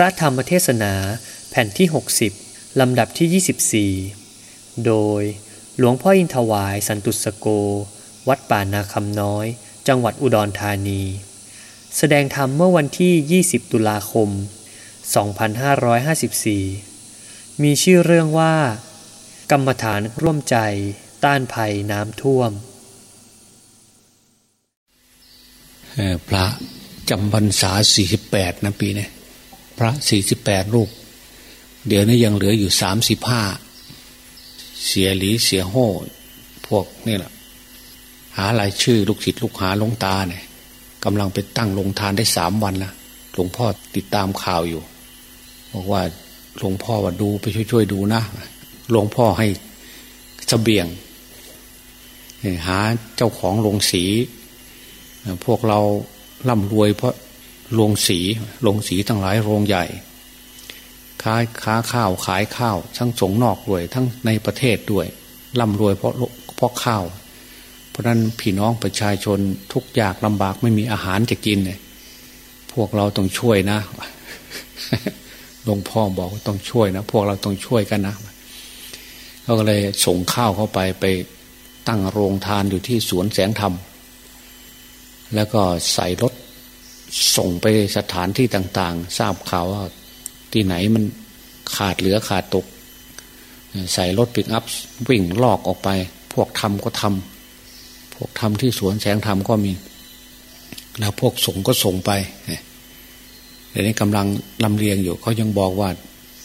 ระธรรมเทศนาแผ่นที่ 60 ลำดับที่ 24 โดยหลวงพ่ออินทวายสันตุสโก วัดป่านาคำน้อย จังหวัดอุดรธานี แสดงธรรมเมื่อวันที่ 20 ตุลาคม 2554 มีชื่อเรื่องว่า กรรมฐานร่วมใจต้านภัยน้ำท่วมพระจำพรรษาสี่สิบแปดนะปีนี้ พระสี่สิบแปดรูป เดี๋ยวนี้ยังเหลืออยู่สามสิบห้าเสียหลีเสียโห่พวกนี่แหละหารายชื่อลูกศิษย์ลูกหาลงตาเนี่ยกำลังไปตั้งลงทานได้สามวันละหลวงพ่อติดตามข่าวอยู่ บอกว่าหลวงพ่อว่าดูไปช่วยๆดูนะหลวงพ่อให้สเสบียงหาเจ้าของลงสี พวกเราร่ำรวยเพราะ โรงสีโรงสีทั้งหลายโรงใหญ่ค้าค้าข้าวขายข้าว ทั้งสงนอกด้วย ทั้งในประเทศด้วยร่ำรวยเพราะเพราะข้าว เพราะนั้นพี่น้องประชาชนทุกยากลำบากไม่มีอาหารจะกินเนี่ยพวกเราต้องช่วยนะหลวงพ่อบอกต้องช่วยนะ พวกเราต้องช่วยกันนะเขาก็เลยส่งข้าวเข้าไปไปตั้งโรงทานอยู่ที่สวนแสงธรรม แล้วก็ใส่รถ ส่งไปสถานที่ต่าง ๆ ทราบข่าวว่าที่ไหนมันขาดเหลือขาดตก ใส่รถปิกอัพวิ่งลอกออกไป พวกทำก็ทำพวกทำที่สวนแสงธรรมก็มี แล้วพวกส่งก็ส่งไปเดี๋ยวนี้กำลังลำเลียงอยู่เขายังบอกว่า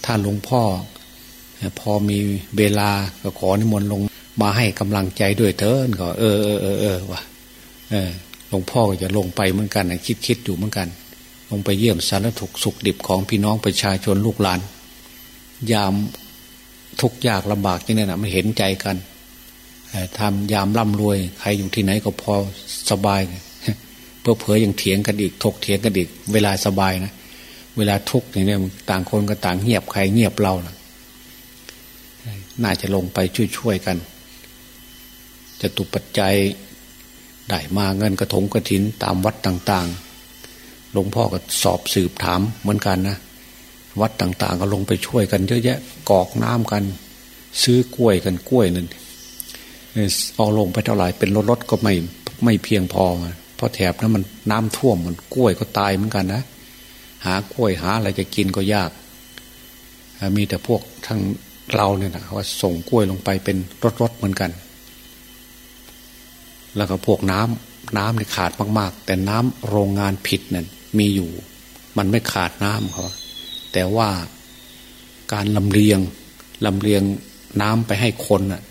ถ้าหลวงพ่อ พอมีเวลาก็ขอนิมนต์ลงมาให้กำลังใจด้วยเถินก็ เออเออเออเออว่ะเออ ลวงพ่อก็จะลงไปเหมือนกันคิดคิดอยู่เหมือนกัน ลงไปเยี่ยมสารถุกสุขดิบของพี่น้องประชาชนลูกหลาน ยามทุกยากลำบากนี่นะไม่เห็นใจกันทำยามร่ำรวย ใครอยู่ที่ไหนก็พอสบายเพื่อเผยยังเถียงกันอีกถกเถียงกันอีก เวลาสบายนะเวลาทุกข์อย่างนี้ต่างคนก็ต่างเงียบใครเงียบเรานะน่าจะลงไปช่วยๆกันจะตุปัจจัย ได้มาเงินกระถงกระถินตามวัดต่างๆ หลวงพ่อก็สอบสืบถามเหมือนกันนะ วัดต่างๆ ก็ลงไปช่วยกันเยอะแยะกอกน้ำกัน ซื้อกล้วยกันกล้วยนั่นเอาลงไปเท่าไหร่เป็นรถรถก็ไม่ไม่เพียงพอเพราะแถบนั้นมันน้ำท่วมมันกล้วยก็ตายเหมือนกันนะหากล้วยหาอะไรจะกินก็ยาก มีแต่พวกทั้งเราเนี่ยนะว่าส่งกล้วยลงไปเป็นรถรถเหมือนกัน แล้วก็พวกน้ำน้ำเนี่ขาดมาก ๆ แต่น้ำโรงงานผิดนั่นมีอยู่ มันไม่ขาดน้ำครับแต่ว่าการลำเลียงลำเลียงน้ำไปให้คนน่ะ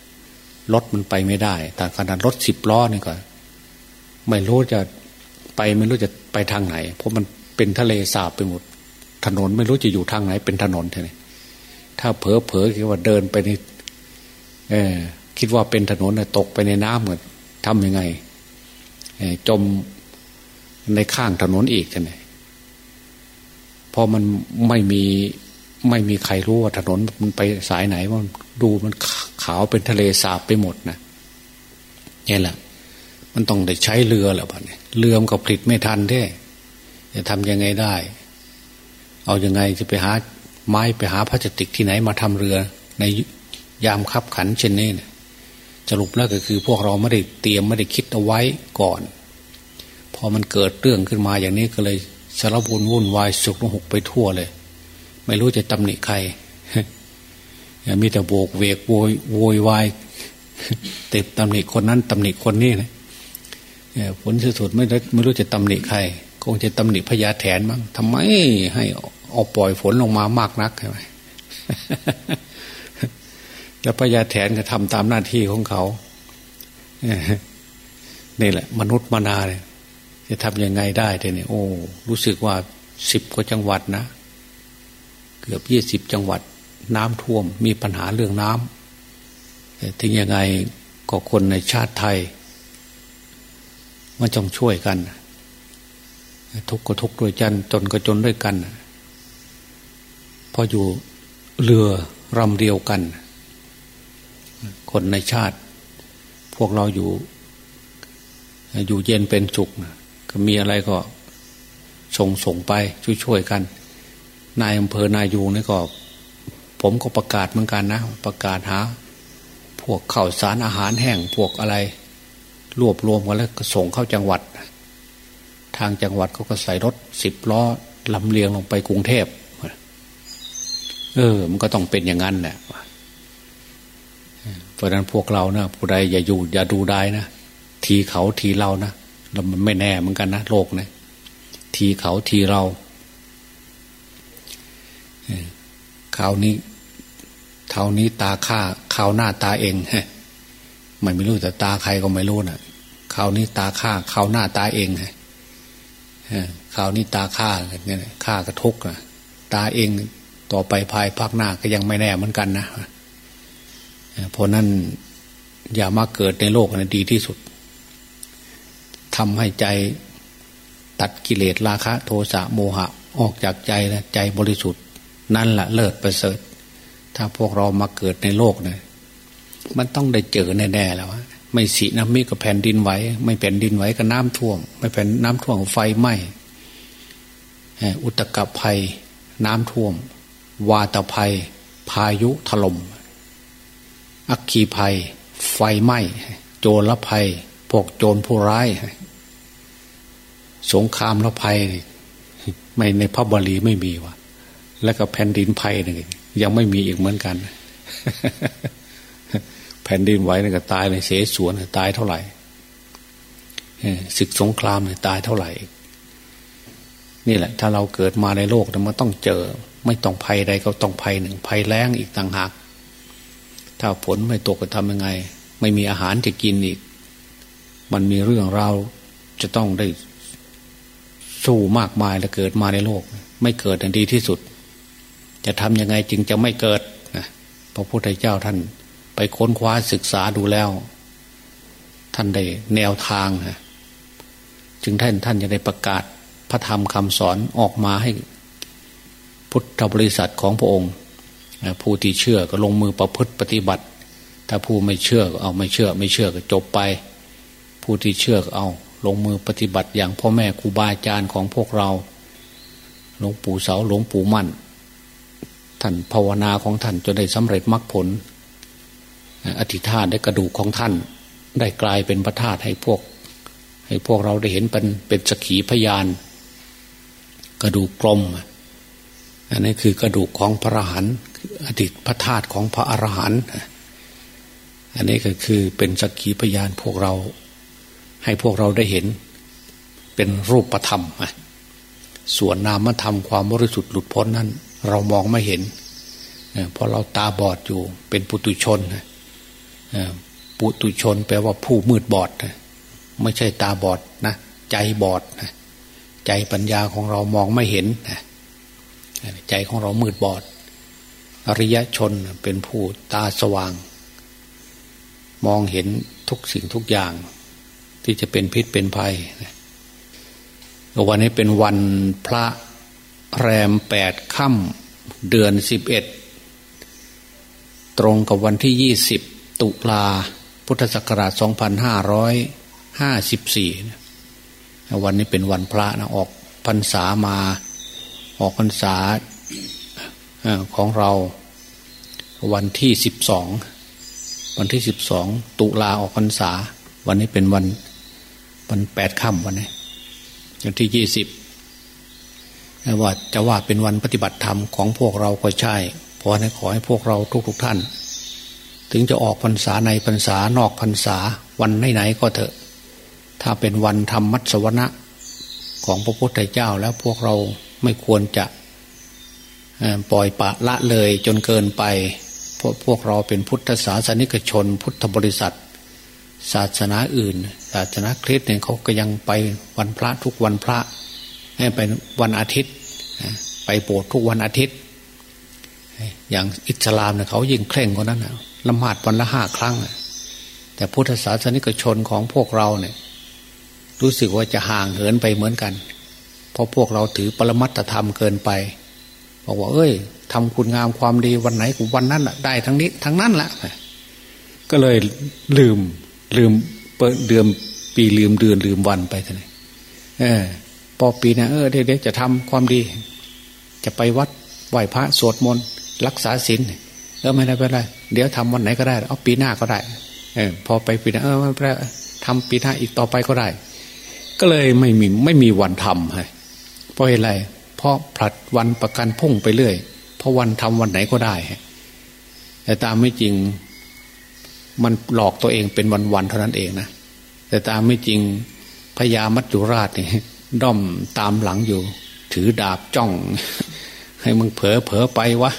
รถมันไปไม่ได้ แต่ขนาดรถสิบล้อนี่ก็ไม่รู้จะไปไม่รู้จะไปทางไหน เพราะมันเป็นทะเลสาบไปหมด ถนนไม่รู้จะอยู่ทางไหน เป็นถนนเท่านี้ถ้าเผลอเผลอคิดว่าเดินไปในเออคิดว่าเป็นถนนตกไปในน้ำเหมือน ทำยังไงจมในข้างถนนอีกใช่ไหมพอมันไม่มีไม่มีใครรู้ว่าถนนมันไปสายไหนว่าดูมันขาวเป็นทะเลสาบไปหมดนะนี่แหละ มันต้องได้ใช้เรือแหละบ้านนี้เรือมันก็ผลิตไม่ทันแท้จะทำยังไงได้ เอาอยัางไงจะไปหาไม้ไปหาพลาสติกที่ไหนมาทำเรือ ในยามคับขันเช่นนี้เนี่ย สรุปแล้วก็คือพวกเราไม่ได้เตรียมไม่ได้คิดเอาไว้ก่อน พอมันเกิดเรื่องขึ้นมาอย่างนี้ก็เลยสารบุญวุ่นวายสุกหกไปทั่วเลย ไม่รู้จะตำหนิใครมีแต่โบกเวกโวยโวยวายเต็มตำหนิคนนั้นตำหนิคนนี้นะผลสุดไม่ไม่รู้จะตำหนิใคร คงจะตำหนิพญาแถนมั้งทำไมให้เอาปล่อยฝนลงมามากนักใช่ไหม แล้วพญาแถนก็ทำตามหน้าที่ของเขานี่แหละ มนุษย์มานาเนี่ยจะทำยังไงได้เนี่ยโอ้ รู้สึกว่าสิบกว่าจังหวัดนะ เกือบยี่สิบจังหวัด น้ำท่วม มีปัญหาเรื่องน้ำแต่ถึงยังไงก็คนในชาติไทยมันจงช่วยกัน ทุกข์ก็ทุกข์ด้วยกันจนก็จนด้วยกันพออยู่เรือรำเดียวกัน คนในชาติ พวกเราอยู่ อยู่เย็นเป็นสุขก็มีอะไรก็ส่งส่งไปช่วยช่วยกัน นายอำเภอนายยูนี่ก็ ผมก็ประกาศเหมือนกันนะ ประกาศหา พวกข่าวสารอาหารแห้งพวกอะไร รวบรวมกันแล้วก็ส่งเข้าจังหวัด ทางจังหวัดเขาก็ใส่รถสิบล้อลำเลียงลงไปกรุงเทพเออ มันก็ต้องเป็นอย่างนั้นแหละ ราะนั้นพวกเรานะผู้ใดอย่าอยู่ อย่าดูได้นะทีเขาทีเรานะแล้วมันไม่แน่เหมือนกันนะโลกนะทีเขาทีเราคราวนี้เท่านี้ตาข้าคราวหน้าตาเองฮะไม่ไม่รู้แต่ตาใครก็ไม่รู้นะ่ะคราวนี้ตาข้าคราวหน้าตาเองฮะคราวนี้ตาข้าเนี่ยข้ากระทุกนะตาเองต่อไปภายภาคหน้าก็ยังไม่แน่เหมือนกันนะ เพราะนั้นอย่ามาเกิดในโลกนะดีที่สุดทำให้ใจตัดกิเลสราคะ โทสะโมหะ ออกจากใจแล้วใจบริสุทธิ์ นั่นแหละเลิศประเสริฐ ถ้าพวกเรามาเกิดในโลกเนี่ยมันต้องได้เจอแน่ๆแล้วไม่สีน้ำมิกับแผ่นดินไหวไม่แผ่นดินไหวก็น้ำท่วม ไม่แผ่นน้ำท่วมไฟไหม้อุตกภัย น้ำท่วม วาตภัย พายุถลม่ม อักขีภัย ไฟไหม้ โจรละภัย พวกโจรผู้ร้าย สงครามละภัย ไม่ในพระบาลีไม่มีวะแล้วก็แผ่นดินภัยนี่ยังไม่มีอีกเหมือนกัน แผ่นดินไหวนี่ก็ตายในเสสวนตายเท่าไหร่ศึกสงครามเนี่ยตายเท่าไหร่ นี่แหละ ถ้าเราเกิดมาในโลกมันต้องเจอ ไม่ต้องภัยใดก็ต้องภัยหนึ่งภัยแล้งอีกต่างหาก ถ้าฝนไม่ตกจะทำยังไง ไม่มีอาหารจะกินอีก มันมีเรื่องราวจะต้องได้สู้มากมายแล้วเกิดมาในโลก ไม่เกิดอันดีที่สุด จะทำยังไงจึงจะไม่เกิดนะพระพุทธเจ้าท่านไปค้นคว้าศึกษาดูแล้ว ท่านได้แนวทางนะจึงท่านท่านจะได้ประกาศพระธรรมคำสอนออกมาให้ พุทธบริษัทของพระองค์ ผู้ที่เชื่อก็ลงมือประพฤติปฏิบัติ ถ้าผู้ไม่เชื่อก็เอาไม่เชื่อ ไม่เชื่อก็จบไป ผู้ที่เชื่อก็เอาลงมือปฏิบัติอย่างพ่อแม่ครูบาอาจารย์ของพวกเรา หลวงปู่เสาหลวงปู่มั่น ท่านภาวนาของท่านจนได้สำเร็จมรรคผล อธิษฐานได้กระดูกของท่าน ได้กลายเป็นพระธาตุให้พวก ให้พวกเราได้เห็นเป็นเป็นสขีพยาน กระดูกกลม อันนี้คือกระดูกของพระอรหันต์อดีตพระธาตุของพระอรหันต์อันนี้ก็คือเป็นสกีพยานพวกเรา ให้พวกเราได้เห็น เป็นรูปธรรม ส่วนนามธรรมความบริสุทธิ์หลุดพ้นนั้น เรามองไม่เห็นเพราะเราตาบอดอยู่เป็นปุตุชนปุตุชนแปลว่าผู้มืดบอด ไม่ใช่ตาบอดนะ ใจบอดใจปัญญาของเรามองไม่เห็นนะ ใจของเรามืดบอด อริยชนเป็นผู้ตาสว่าง มองเห็นทุกสิ่งทุกอย่าง ที่จะเป็นพิษเป็นภัยวันนี้เป็นวันพระแรมแปดค่ำเดือนสิบเอ็ดตรงกับวันที่ยี่สิบตุลาพุทธศักราชสองพันห้าร้อยห้าสิบสี่วันนี้เป็นวันพระนะออกพรรษามา ออกพรรษาของเราวันที่สิบสองวันที่สิบสองตุลาออกพรรษา วันนี้เป็นวันวันแปดค่ำวันนี้วันที่ยี่สิบว่าจะว่าเป็นวันปฏิบัติธรรมของพวกเราก็ใช่เพราะนั้นขอให้พวกเราทุกๆทท่าน ถึงจะออกพรรษาในพรรษานอกพรรษาวันไหนๆก็เถอะ ถ้าเป็นวันธรรมมัสวนะของพระพุทธเจ้าแล้วพวกเรา ไม่ควรจะปล่อยปะละเลยจนเกินไปเพราะพวกเราเป็นพุทธศาสนิกชน พุทธบริษัท ศาสนาอื่น ศาสนาคริสต์เนี่ยเขาก็ยังไปวันพระทุกวันพระให้ไปวันอาทิตย์ ไปโบสถ์ทุกวันอาทิตย์ อย่างอิสลามเนี่ยเขายิ่งเคร่งกว่านั้นนะละหมาดวันละห้าครั้ง แต่พุทธศาสนิกชนของพวกเราเนี่ยรู้สึกว่าจะห่างเหินไปเหมือนกัน เพราะพวกเราถือปรมัตธรรมเกินไป บอกว่า เอ้ยทำคุณงามความดีวันไหนกูวันนั้นได้ทั้งนี้ทั้งนั้นแหละก็เลยลืมลืมเปิดเดือนปีลืมเดือนลืมวันไปท่านเออพอปีนะเออเด็กๆจะทำความดี จะไปวัดไหว้พระสวดมนต์รักษาศีลเออไม่ได้ไม่ได้เดี๋ยวทำวันไหนก็ได้ เอาปีหน้าก็ได้ เออ พอไปปีหน้าเออไม่ได้ทำปีหน้าอีกต่อไปก็ได้ ก็เลยไม่มีไม่มีวันทำให้เพ ราะอะไรเพราะผลัดวันประกันพุ่งไปเรื่อย เพราะวันทำวันไหนก็ได้ แต่ตามไม่จริง มันหลอกตัวเองเป็นวันๆเท่านั้นเองนะแต่ตามไม่จริงพญามัจจุราชเนี่ยด้อมตามหลังอยู่ ถือดาบจ้อง ให้มึงเผลอเผลอไปวะ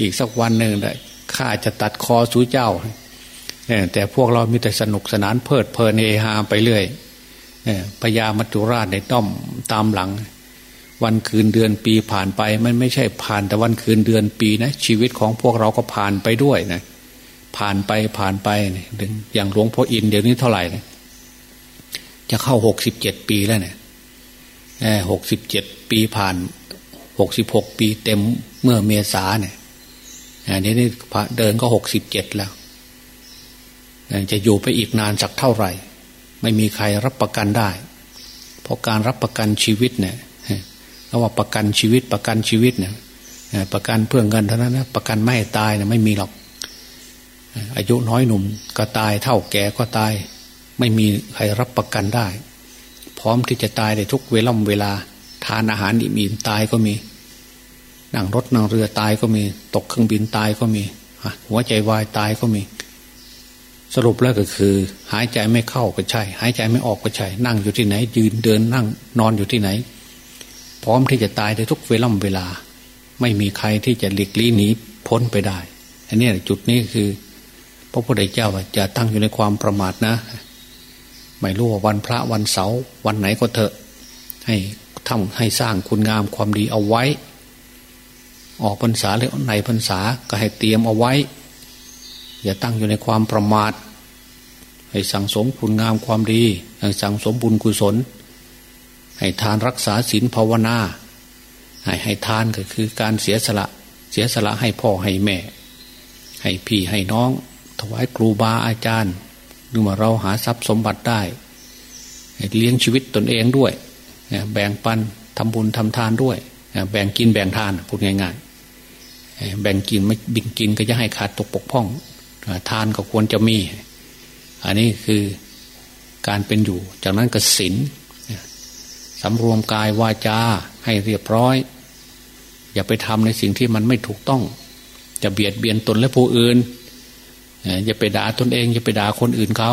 อีกสักวันหนึ่งแหละข้าจะตัดคอสูเจ้าแต่พวกเรามีแต่สนุกสนานเพลิดเพลินเฮฮาไปเรื่อย พญามัจจุราชในต้อมตามหลัง วันคืนเดือนปีผ่านไป มันไม่ใช่ผ่านแต่วันคืนเดือนปีนะ ชีวิตของพวกเราก็ผ่านไปด้วยนะผ่านไปผ่านไปอย่างหลวงพ่ออินเดี๋ยวนี้เท่าไหร่นะจะเข้าหกสิบเจ็ดปีแล้วเนี่ยหกสิบเจ็ดปีผ่านหกสิบหกปีเต็มเมื่อเมษาเนี่ยอันนี้นี่เดินก็หกสิบเจ็ดแล้วจะอยู่ไปอีกนานสักเท่าไหร่ ไม่มีใครรับประกันได้ เพราะการรับประกันชีวิตเนี่ยเราว่าประกันชีวิตประกันชีวิตเนี่ยประกันเพื่อเงินเท่านั้นนะประกันไม่ตายเนี่ยไม่มีหรอกอายุน้อยหนุ่มก็ตายเท่าแก่ก็ตาย ไม่มีใครรับประกันได้ พร้อมที่จะตายในทุกเวล่ำเวลา ทานอาหารอิ่มตายก็มีนั่งรถนั่งเรือตายก็มี ตกเครื่องบินตายก็มีหัวใจวายตายก็มี สรุปแล้วก็คือ หายใจไม่เข้าก็ใช่ หายใจไม่ออกก็ใช่ นั่งอยู่ที่ไหน ยืนเดินนั่งนอนอยู่ที่ไหน พร้อมที่จะตายในทุกเวล่ำเวลา ไม่มีใครที่จะหลีกลี่หนีพ้นไปได้ อันนี้จุดนี้คือ พระพุทธเจ้าจะตั้งอยู่ในความประมาทนะ ไม่รู้ว่าวันพระวันเสาร์วันไหนก็เถอะ ให้ทำให้สร้างคุณงามความดีเอาไว้ ออกพรรษาหรือในพรรษาก็ให้เตรียมเอาไว้ อย่าตั้งอยู่ในความประมาท ให้สั่งสมคุณงามความดี ให้สั่งสมบุญกุศล ให้ทานรักษาศีลภาวนาให้ให้ทานก็คือการเสียสละ เสียสละให้พ่อให้แม่ ให้พี่ให้น้อง ถวายครูบาอาจารย์ดูมาเราหาทรัพย์สมบัติได้เลี้ยงชีวิตตนเองด้วย แบ่งปันทำบุญทำทานด้วย แบ่งกินแบ่งทานพูดง่ายๆ แบ่งกินไม่บิ่งกินก็จะให้ขาดตกปกพ่อง ทานก็ควรจะมี อันนี้คือการเป็นอยู่ จากนั้นก็ศีลสำรวมกายวาจาให้เรียบร้อย อย่าไปทำในสิ่งที่มันไม่ถูกต้อง จะเบียดเบียนตนและผู้อื่นอย่าไปด่าตนเองอย่าไปด่าคนอื่นเขา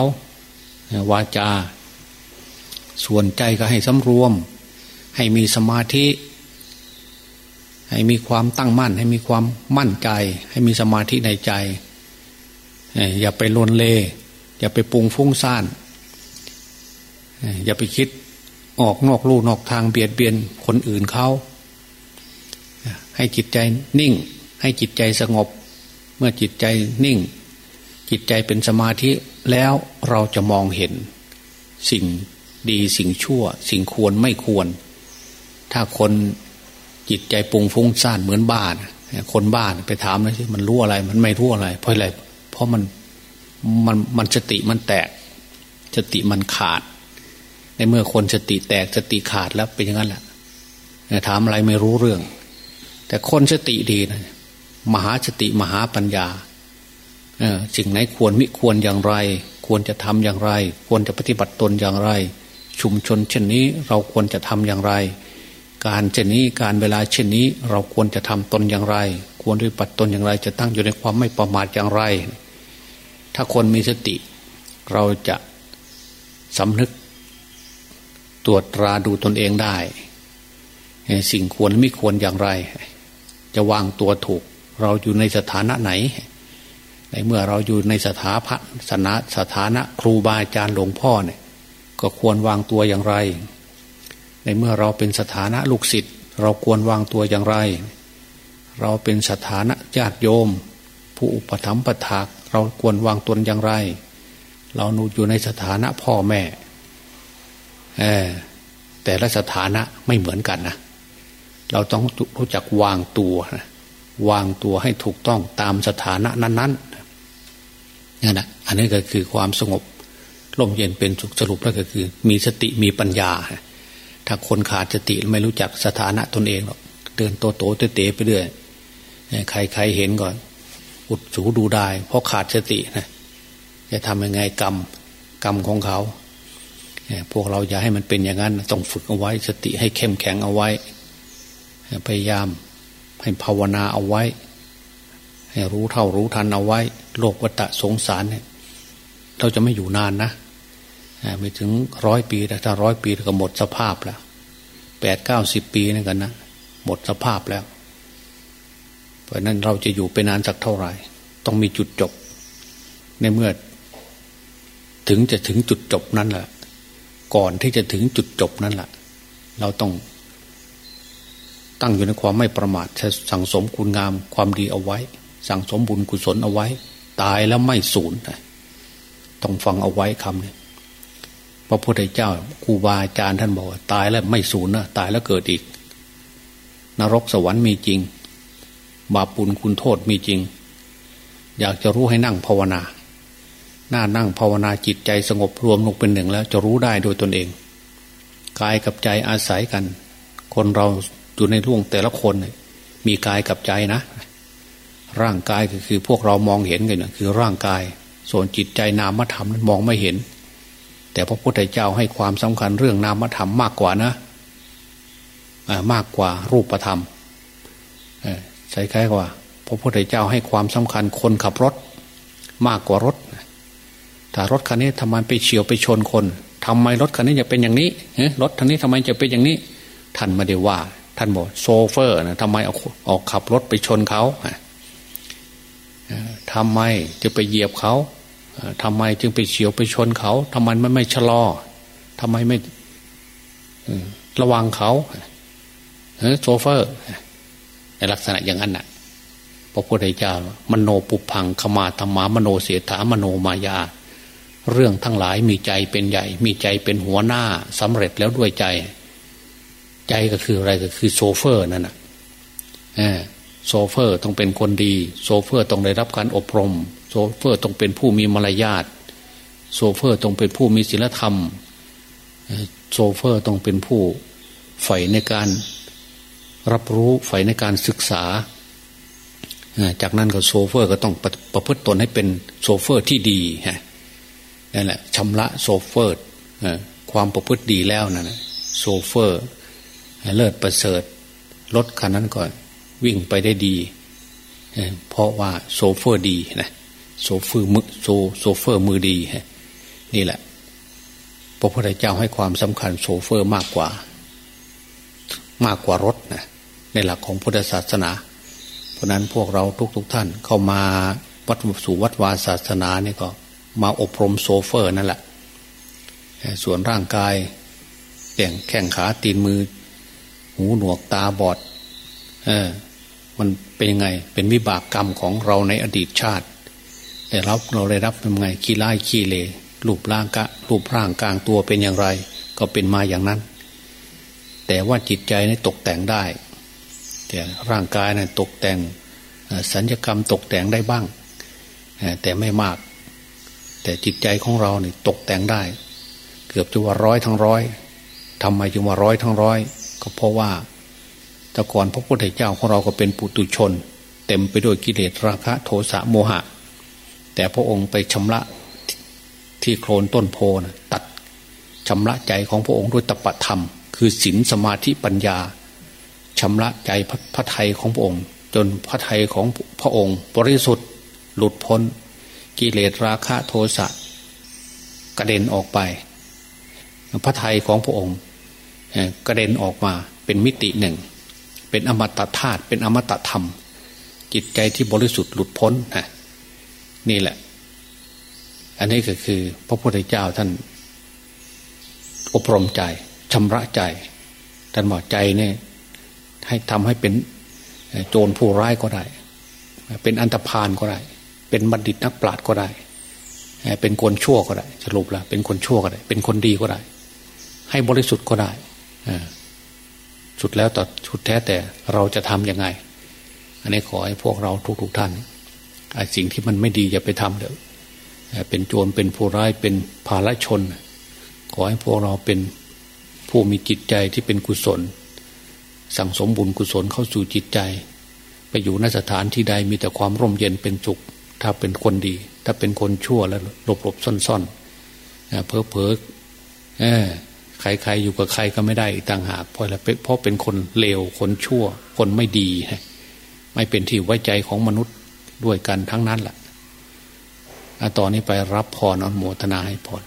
วาจา ส่วนใจก็ให้สำรวม ให้มีสมาธิ ให้มีความตั้งมั่น ให้มีความมั่นใจ ให้มีสมาธิในใจ อย่าไปลนเล อย่าไปปรุงฟุ้งซ่านอย่าไปคิดออกนอกลู่นอกทางเบียดเบียนคนอื่นเขาให้จิตใจนิ่ง ให้จิตใจสงบ เมื่อจิตใจนิ่ง จิตใจเป็นสมาธิแล้วเราจะมองเห็น สิ่งดีสิ่งชั่ว สิ่งควรไม่ควร ถ้าคนจิตใจปุงฟุ้งซ่านเหมือนบ้านคนบ้านไปถามเลยสิมันรู้อะไร มันไม่รู้อะไร เพราะอะไร เพราะมันมันมันสติมันแตก สติมันขาด ในเมื่อคนสติแตกสติขาดแล้วเป็นอย่างนั้นแหละถามอะไรไม่รู้เรื่อง แต่คนสติดีนะมหาสติมหาปัญญาสิ่งไหนควรมิควรอย่างไร ควรจะทำอย่างไร ควรจะปฏิบัติตนอย่างไร ชุมชนเช่นนี้เราควรจะทำอย่างไร การเช่นนี้การเวลาเช่นนี้เราควรจะทำตนอย่างไร ควรปฏิบัติตนอย่างไร จะตั้งอยู่ในความไม่ประมาทอย่างไร ถ้าคนมีสติ เราจะสำนึก ตรวจตราดูตนเองได้ สิ่งควรไม่ควรอย่างไร จะวางตัวถูก เราอยู่ในสถานะไหน ในเมื่อเราอยู่ในสถาพะสนะสถานะครูบาอาจารย์หลวงพ่อเนี่ย ก็ควรวางตัวอย่างไร ในเมื่อเราเป็นสถานะลูกศิษย์เราควรวางตัวอย่างไร เราเป็นสถานะญาติโยม ผู้อุปถัมภ์ประทาก เราควรวางตนอย่างไร เรานูอยู่ในสถานะพ่อแม่แต่ละสถานะไม่เหมือนกันนะเราต้องรู้จักวางตัวนะวางตัวให้ถูกต้องตามสถานะนั้นๆนี่นะอันนี้ก็คือความสงบร่มเย็นเป็นสุขสรุปแล้วก็คือ มีสติมีปัญญา ถ้าคนขาดสติไม่รู้จักสถานะตนเองหรอกเดินโตโตเตะไปเรื่อยใครใครเห็นก่อน อุดสูดูได้เพราะขาดสตินะจะทำยังไงกรรมกรรมของเขาพวกเราอย่าให้มันเป็นอย่างนั้น ต้องฝึกเอาไว้สติให้เข้มแข็งเอาไว้ พยายามให้ภาวนาเอาไว้ ให้รู้เท่ารู้ทันเอาไว้ โลกวัฏสงสารเนี่ย เราจะไม่อยู่นานนะไม่ถึงร้อยปีแต่ถ้าร้อยปีก็หมดสภาพแล้วแปดเก้าสิบปีนั่นกันนะหมดสภาพแล้ว เพราะนั้นเราจะอยู่ไปนานสักเท่าไหร่ ต้องมีจุดจบ ในเมื่อ ถึงจะถึงจุดจบนั้นแหละก่อนที่จะถึงจุดจบนั้นแหละเราต้อง ตั้งอยู่ในความไม่ประมาทสั่งสมคุณงามความดีเอาไว้ สั่งสมบุญกุศลเอาไว้ ตายแล้วไม่สูญต้องฟังเอาไว้คำนี้พระพุทธเจ้าครูบาอาจารย์ท่านบอกว่าตายแล้วไม่สูญนะตายแล้วเกิดอีก นรกสวรรค์มีจริง บาปุลคุณโทษมีจริง อยากจะรู้ให้นั่งภาวนา หน้านั่งภาวนาจิตใจสงบรวมลงเป็นหนึ่งแล้ว จะรู้ได้โดยตนเอง กายกับใจอาศัยกัน คนเราอยู่ในร่วงแต่ละคน มีกายกับใจนะ ร่างกายก็คือพวกเรามองเห็นกันคือร่างกาย ส่วนจิตใจนามธรรมนั้นมองไม่เห็น แต่พระพุทธเจ้าให้ความสำคัญเรื่องนามธรรมมากกว่านะมากกว่ารูปธรรม ใช่คล้ายกว่าพระพุทธเจ้าให้ความสำคัญคนขับรถมากกว่ารถถ้ารถคันนี้ทำไมไปเฉี่ยวไปชนคนทำไมรถคันนี้จะเป็นอย่างนี้รถคันนี้ทำไมจะเป็นอย่างนี้ ท่านไม่ได้ว่า ท่านบอกโซเฟอร์นะทำไมออกออกขับรถไปชนเขาทำไมจะไปเหยียบเขาทำไมจึงไปเฉี่ยวไปชนเขาทำไมมันไม่ชะลอทำไมไม่ระวังเขาโซเฟอร์ ในลักษณะอย่างนั้นน่ะพระพุทธเจ้ามโนปุพพังคมาธัมมามโนเสฏฐามโนมยา เรื่องทั้งหลายมีใจเป็นใหญ่ มีใจเป็นหัวหน้าสำเร็จแล้วด้วยใจ ใจก็คืออะไรก็คือโซเฟอร์นั่นแหะโซเฟอร์ต้องเป็นคนดี โซเฟอร์ต้องได้รับการอบรม โซเฟอร์ต้องเป็นผู้มีมารยาทโซเฟอร์ต้องเป็นผู้มีศีลธรรม โซเฟอร์ต้องเป็นผู้ใฝ่ในการ รับรู้ใฝ่ในการศึกษา จากนั้นก็โซเฟอร์ก็ต้องประพฤติตนให้เป็นโซเฟอร์ที่ดีฮะนั่นแหละชำระโซเฟอร์ความประพฤติดีแล้วนั่นโซเฟอร์เลิศประเสริฐรถคันนั้นก่อนวิ่งไปได้ดีเพราะว่าโซเฟอร์ดีนะโซเฟอร์มือโซโซเฟอร์มือดีนี่แหละ พระพุทธเจ้าให้ความสำคัญโซเฟอร์มากกว่ามากกว่ารถนะ ในหลักของพุทธศาสนา เพราะนั้นพวกเราทุกๆทท่านเข้ามาวัดสู่วัดวาศาสนาเนี่ยก็มาอบรมโซเฟอร์นั่นแหละ ส่วนร่างกายแต่งแข้งขาตีนมือ หูหนวกตาบอดเออมันเป็นยังไง เป็นวิบากกรรมของเราในอดีตชาติ แต่เรับเราได้รับเป็นไงขี้ไล่ขี้เลรูปร่างกะรูปร่างกลางตัวเป็นอย่างไร ก็เป็นมาอย่างนั้น แต่ว่าจิตใจนี่ตกแต่งได้ แต่ร่างกายนะ่ตกแต่งสัญญกรรมตกแต่งได้บ้าง แต่ไม่มาก แต่จิตใจของเราเนี่ยตกแต่งได้ เกือบจะว่าร้อยทั้งร้อยทำไมจึงว่าร้อยทั้งร้อย ก็เพราะว่าแต่ก่อนพระพุทธเจ้าของเราก็เป็นปุตุชน เต็มไปด้วยกิเลสราคะโทสะโมหะ แต่พระองค์ไปชำระที่โคลนต้นโพนะตัดชำระใจของพระองค์ด้วยตปะธรรม คือศีลสมาธิปัญญา ชำระใจพระพระไทยของพระองค์ จนพระไทยของพระองค์ บริสุทธิ์ หลุดพ้น กิเลสราคะโทสะกระเด็นออกไป พระไทยของพระองค์กระเด็นออกมาเป็นมิติหนึ่ง เป็นอมตะธาตุเป็นอมตะธรรม จิตใจที่บริสุทธิ์หลุดพ้นนะนี่แหละ อันนี้ก็คือ พระพุทธเจ้าท่าน อบรมใจชำระใจท่านบอกใจเนี่ย ให้ทำให้เป็นโจรผู้ร้ายก็ได้ เป็นอันตรพานก็ได้ เป็นบัณฑิตนักปราชญ์ก็ได้ เป็นคนชั่วก็ได้ สรุปแล้วเป็นคนชั่วก็ได้ เป็นคนดีก็ได้ ให้บริสุทธิ์ก็ได้สุดแล้วต่อชุดแท้แต่เราจะทํำยังไง อันนี้ขอให้พวกเราทุกๆทท่านไอ้สิ่งที่มันไม่ดีอย่าไปทำเด้อเป็นโจรเป็นผู้ร้ายเป็นภาลชน ขอให้พวกเราเป็นผู้มีจิตใจที่เป็นกุศล สั่งสมบุญกุศลเข้าสู่จิตใจ ไปอยู่นสถานที่ใดมีแต่ความร่มเย็นเป็นสุขถ้าเป็นคนดี ถ้าเป็นคนชั่วแล้วหลบหลบซ่อนซ่อนเพอเพอเออใครใครอยู่กับใครก็ไม่ได้ต่างหากเพราะอะไรเพราะเป็นคนเลวคนชั่ว คนไม่ดีไม่เป็นที่ไว้ใจของมนุษย์ด้วยกันทั้งนั้นแหละต่อนนี้ไปรับพรอนโมทนาให้พร